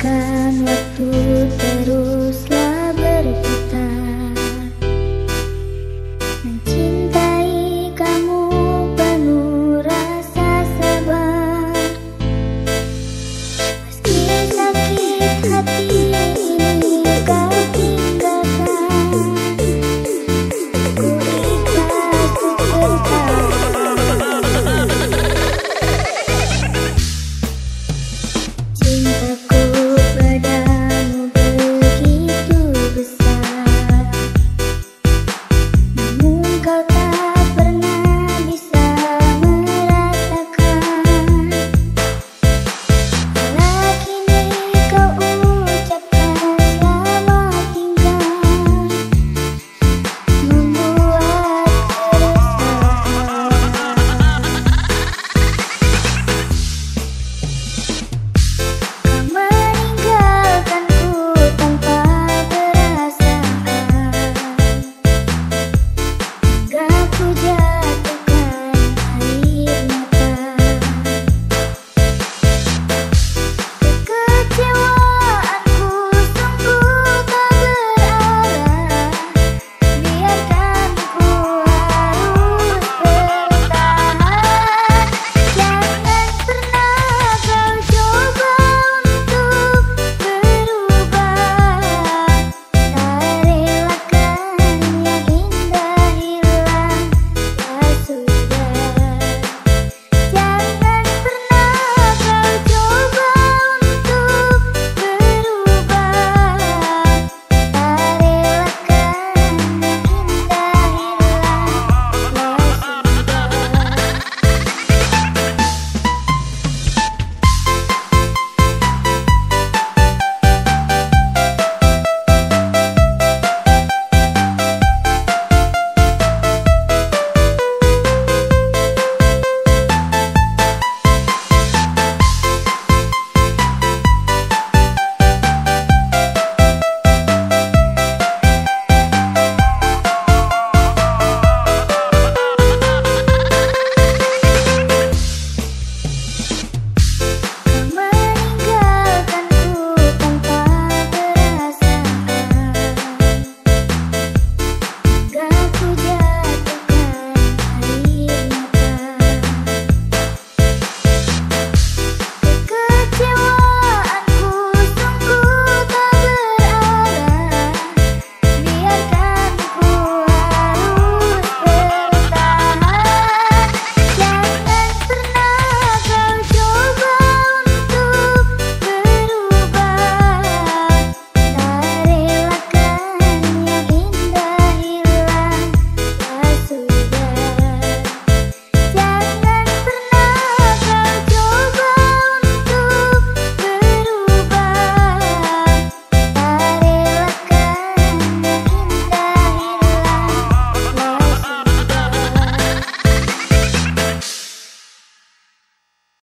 bagaikan